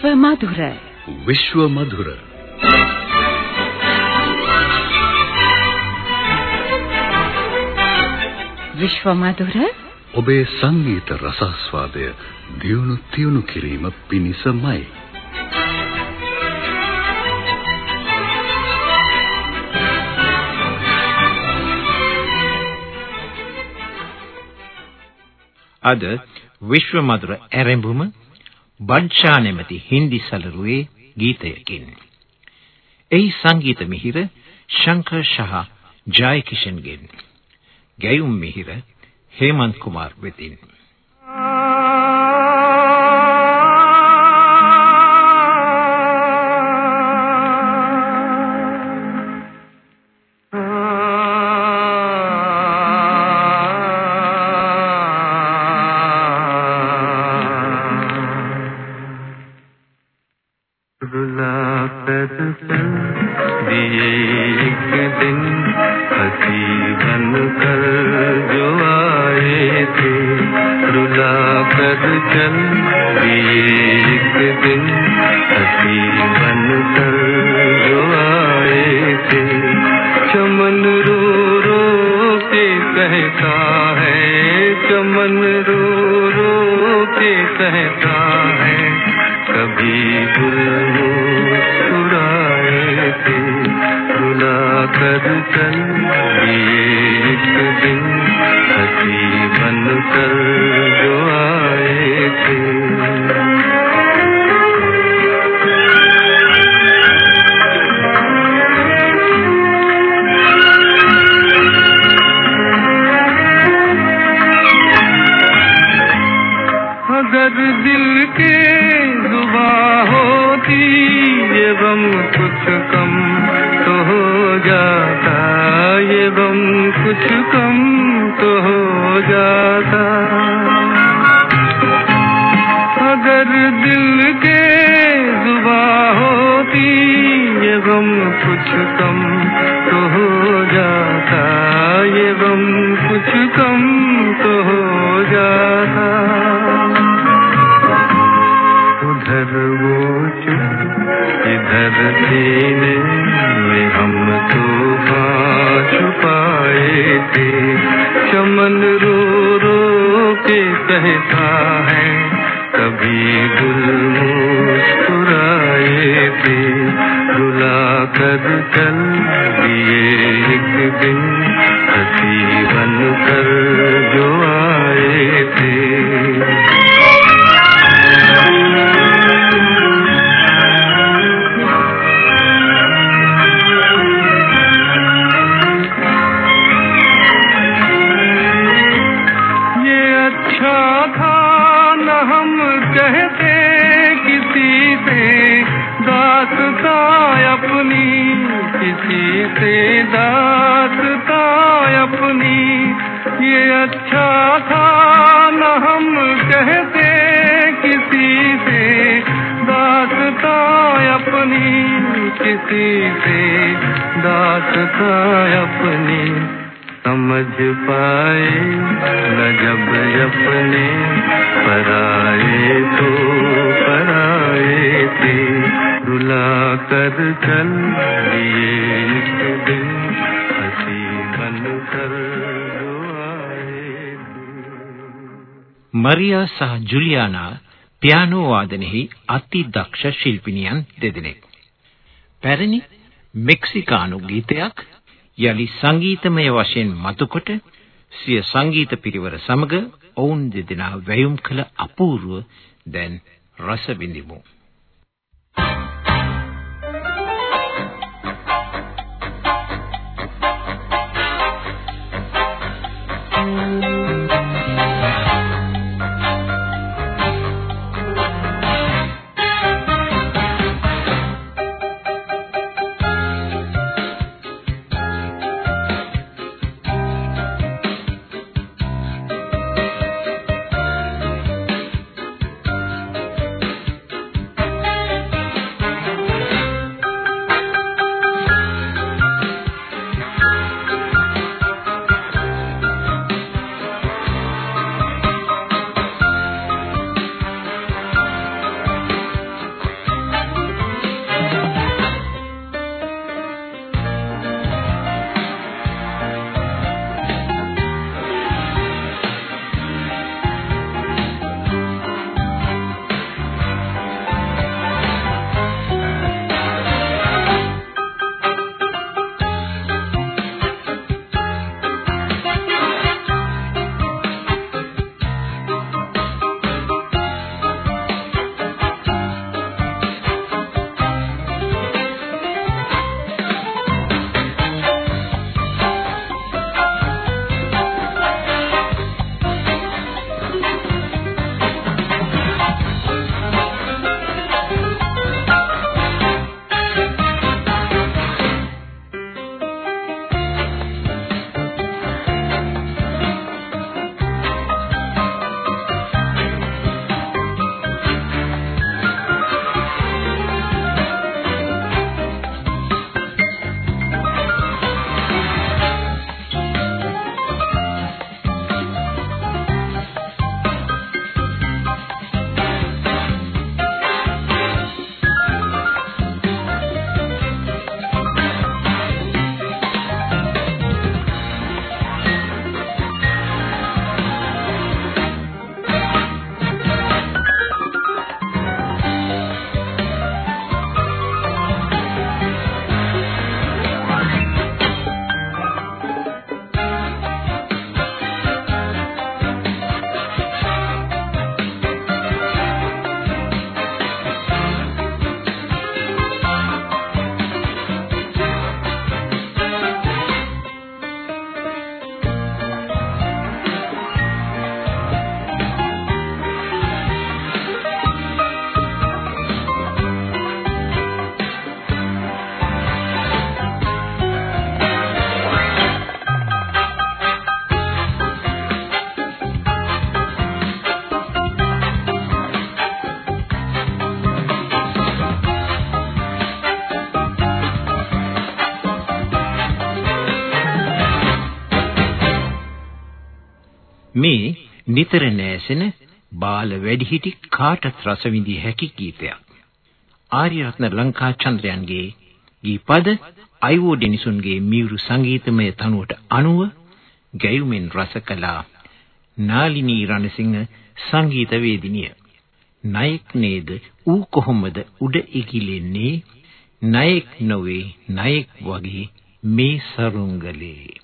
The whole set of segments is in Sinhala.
විශ්ව මధుර විශ්ව මధుර විශ්ව මధుර ඔබේ සංගීත රසස්වාදය දියුණු තියුණු කිරීම පිණිසමයි අද විශ්ව මధుර ඇරඹුම බඩ්ෂා නැමැති හින්දි සලරුවේ ගීතයකින්. එහි සංගීත මිහිර ශංකර් ශහ ජයකිෂන්ගෙන්. ගැයුම් මිහිර හේමන්ත් කුමාර් වෙතින්. سے کہتا ہے، کبھی دل سرائے تھے بلا کر چل ایک دن ہنسی بن کر جو آئے تھے۔ گر دل کے زبا ہوتی یہ بم کچھ کم تو ہو جاتا، یہ بم کچھ کم تو ہو جاتا۔ اگر دل کے زبا ہوتی یہ بم کچھ کم تو ہو جاتا، یہ بم کچھ کم چھپائے تھے۔ چمن رو رو کے کہتا ہے۔ کبھی گل مسکرائے تھے۔ رلا کر چل دیے ایک دن۔ سے داستتا اپنی، یہ اچھا تھا نہ ہم کہتے کسی سے۔ داستتا اپنی، کسی سے داستتا اپنی۔ سمجھ پائے نہ جب اپنے پرائے تو پرائے تھے۔ दुला कर चल लिए दिन हसी बन कर මරියා සහ ජුලියානා පියානෝ වාදනයේ අතිදක්ෂ ශිල්පිනියන් දෙදෙනෙක්. පැරණි මෙක්සිකානු ගීතයක් යලි සංගීතමය වශයෙන් මතුකොට සිය සංගීත පිරිවර සමග ඔවුන් දෙදෙනා වැයුම් කළ අපූර්ව දැන් රස විඳිමු. මේ නිතර නැසෙන බාල වැඩිහිටි කාටත් රස විඳිය හැකි ගීතයක්. ආර්යරත්න ලංකා චන්ද්‍රයන්ගේ ගීපද අයිවෝ ඩෙනිසුන්ගේ මියුරු සංගීතමය තනුවට අනුව ගැයුමෙන් රස කළා නාලිනී රණසිංහ සංගීත වේදිනිය. නයෙක් නේද ඌ කොහොමද උඩ ඉගිලෙන්නේ නයෙක් නොවේ නයෙක් වගේ මේ සරුංගලේ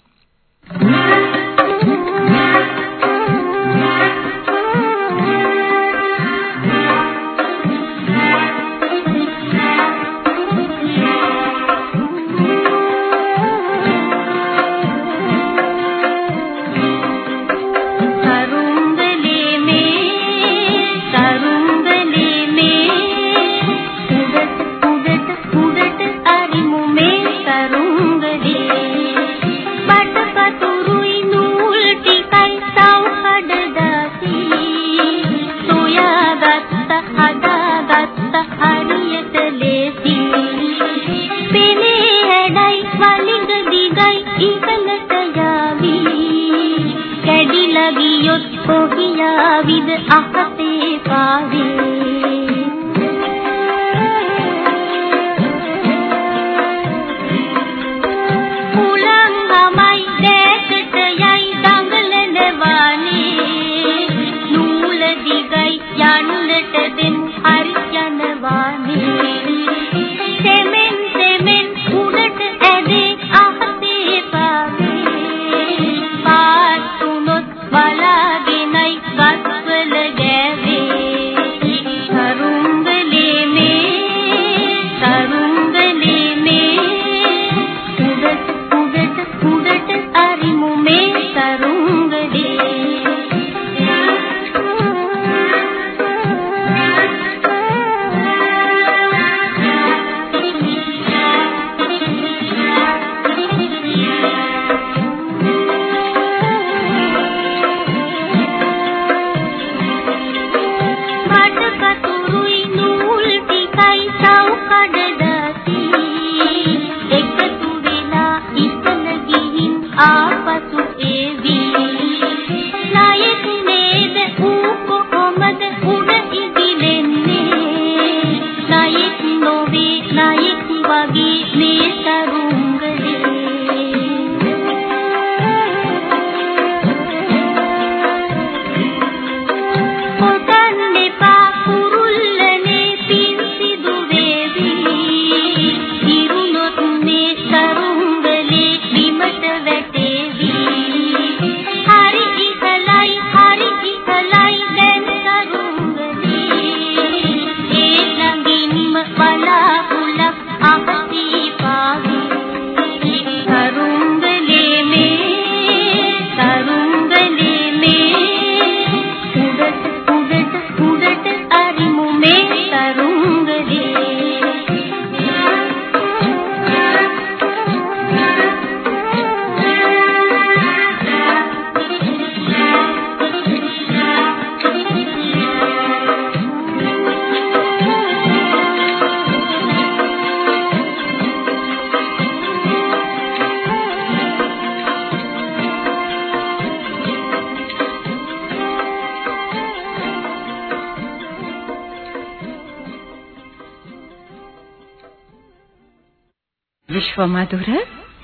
විශ්වමధుර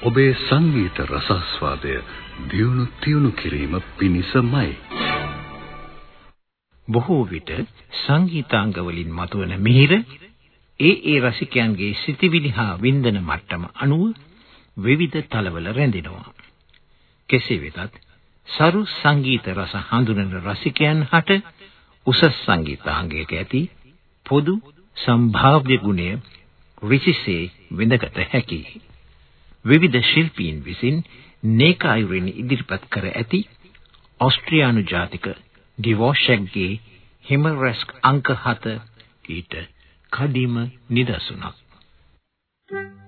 ඔබේ සංගීත රසස්වාදය දියුණු තියුණු කිරීම පිණිසමයි. බොහෝ විට සංගීතාංග වලින් මතුවන මිහිර ඒ ඒ රසිකයන්ගේ සිතිවිලි හා වින්දන මට්ටම අනුව විවිධ තලවල රැඳෙනවා. කෙසේ වෙතත් සරු සංගීත රස හඳුනන රසිකයන් හට උසස් සංගීතාංගයක ඇති පොදු සම්භාව්‍ය ගුණය ඍෂිසේ විඳගත හැකියි. විවිධ ශිල්පීන් විසින් නේක අයුරින් ඉදිරිපත් කර ඇති ඕස්ට්‍රියානු ජාතික ඩිවෝෂෙක්ගේ හිමරස්ක් අංක 7 ඊට කදිම නිදසුනක්. Thank you.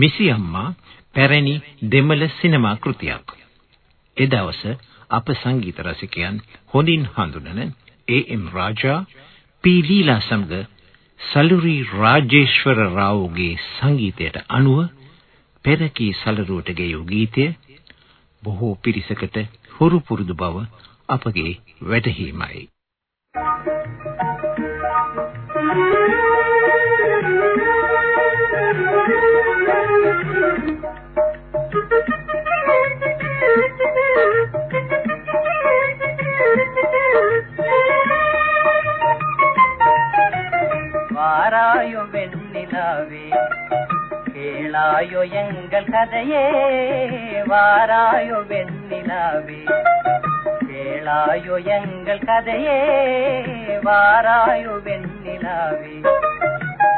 මිසි අම්මා පැරණි දෙමළ සිනමා කෘතියක්. ඒ දවස අප සංගීත රසිකයන් හොඳින් හඳුනන ඒ.එම්. රාජා පී ලීලා සමග සලුරි රාජේශ්වර රාවුගේ සංගීතයට අනුව පෙරකී සලරුවට ගෙයූ ගීතය බොහෝ පිරිසකට හුරු පුරුදු බව අපගේ වැටහීමයි. வாராயோ வெண்ணிலாவே கேளாயோ எங்கள் கதையே. வாராயோ வெண்ணிலாவே கேளாயோ எங்கள் கதையே. வாராயோ வெண்ணிலாவே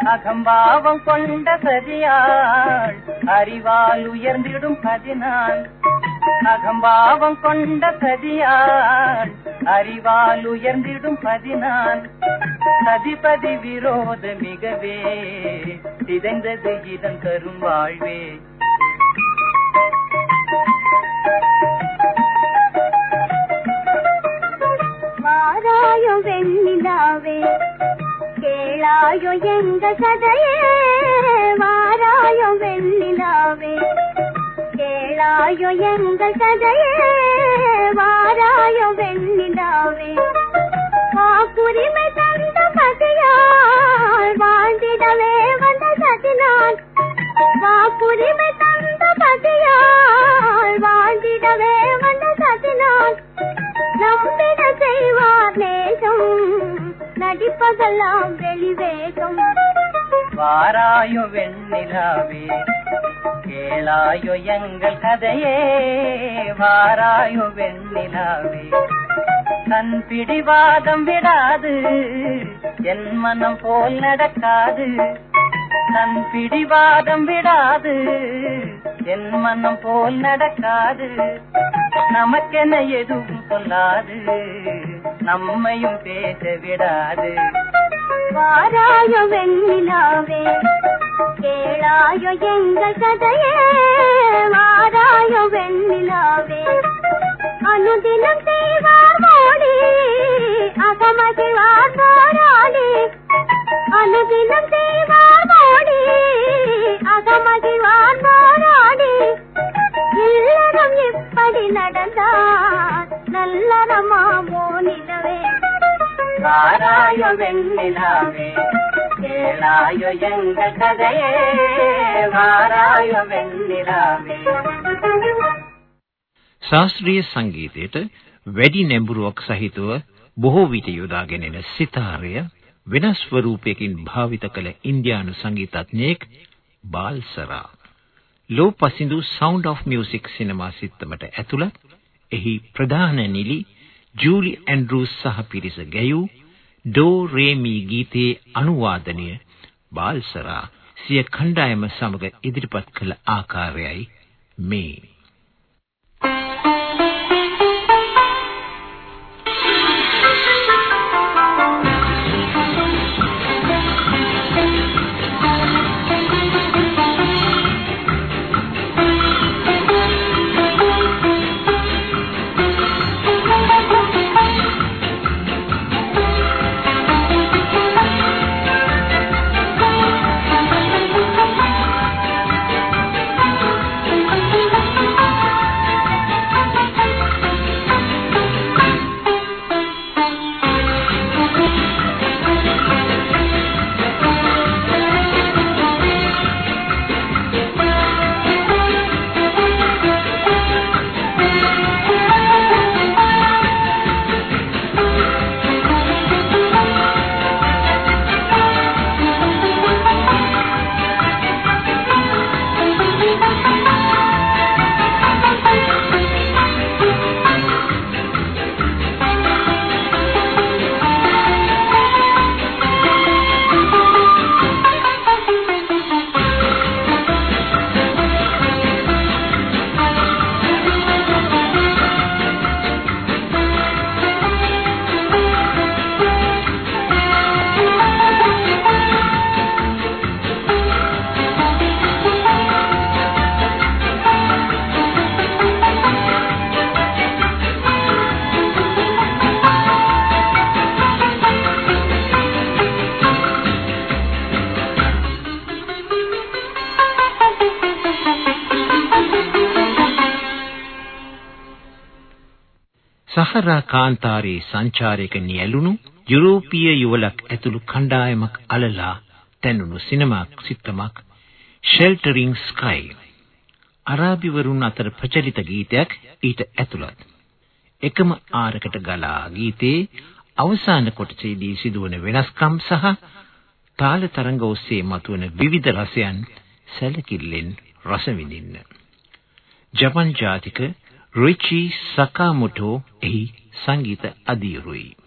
அகம்பாவம் கொண்ட சரியாள் அறிவால் உயர்ந்திடும் பதினான் அகம்பாவம் கொண்ட சதியான் அறிவால் உயர்ந்திடும் பதினான். சதிபதி விரோத மிகவே சிதைந்தது இதன் தரும் வாழ்வே. சொல்லாயோ எந்த கதையே வாராயோ வெள்ளிலாவே கேளாயோ எந்த கதையே வாராயோ வெள்ளிலாவே காக்குரிமை தந்த பகையால் வாழ்ந்திடவே வந்த சதினான் காக்குரிமை தந்த பகையால் வாழ்ந்திடவே வந்த சதினான் நம்பி நடிப்பதெல்லாம் வெளிவேகம். வாராயோ வெண்ணிலாவே கேளாயோ எங்கள் கதையே. வாராயோ வெண்ணிலாவே கண் பிடிவாதம் விடாது என் மனம் போல் நடக்காது. கண் பிடிவாதம் விடாது என் மனம் போல் நடக்காது. நமக்கென எதுவும் சொல்லாது நம்மையும் பேச விடாது. வாராயோ வெண்ணிலாவே கேளாயோ எங்கள் கதையே. வாராயோ வெண்ணிலாவே அனுதினம் செய்வார் மோடி அகமகிழ்வார் போராளி. அனுதினம் செய்வார் மோடி அகமகிழ்வார் போராளி. இல்லறம் இப்படி நடந்தார் நல்லறமாமோ நிலவே வாராயோ வெண்ணிலாவே கேளாயோ எங்கள் கதையே வாராயோ වෙන්නිලාවේ ශාස්ත්‍රීය සංගීතයට වැඩි නැඹුරුවක් සහිතව බොහෝ විට යොදාගෙන එන සිතාරය වෙනස් ස්වරූපයකින් භාවිත කළ ඉන්දියානු සංගීතඥයෙක් බාල්සරා ලෝපසින්දු Sound of Music සිනමා සිත්තමට ඇතුළත් එහි ප්‍රධාන නිලි ජූලි ඇන්ඩ්‍රූස් සහ පිරිස ගැයූ ඩෝ රේ මී ගීතයේ අනුවාදනය බාල්සරා සිය කණ්ඩායම සමග ඉදිරිපත් කළ ආකාරයයි මේ. සහරා කාන්තාරයේ සංචාරයක නියැලුණු යුරෝපීය යුවලක් ඇතුළු කණ්ඩායමක් අලලා තැනුණු සිනමා සිත්තමක් ෂෙල්ටරින් ස්කයි අරාබිවරුන් අතර ප්‍රචලිත ගීතයක් ඊට ඇතුළත් එකම ආරකට ගලා ගීතේ අවසාන කොටසේදී සිදුවන වෙනස්කම් සහ තාල තරංග ඔස්සේ මතුවන විවිධ රසයන් සැලකිල්ලෙන් රස විඳින්න. ජපන් ජාතික රිචි සකාමොටෝ එහි සංගීත අධීරුයි.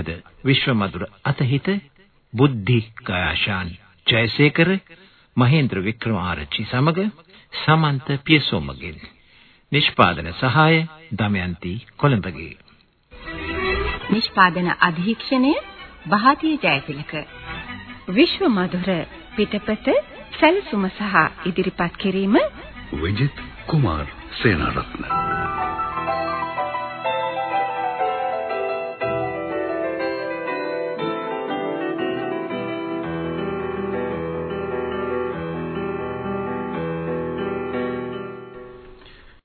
අද විශ්වමధుර අතහිත බුද්ධි කයාශාන් ජයසේකර මහේන්ද්‍ර වික්‍රමාරච්චි සමග සමන්ත පියසෝමගෙන්. නිෂ්පාදන සහාය දමයන්ති කොළඹගේ. නිෂ්පාදන අධීක්ෂණය බහාතිය ජයතිලක. විශ්ව මధుර පිටපත සැලසුම සහ ඉදිරිපත් කිරීම විජිත් කුමාර් සේනාරත්න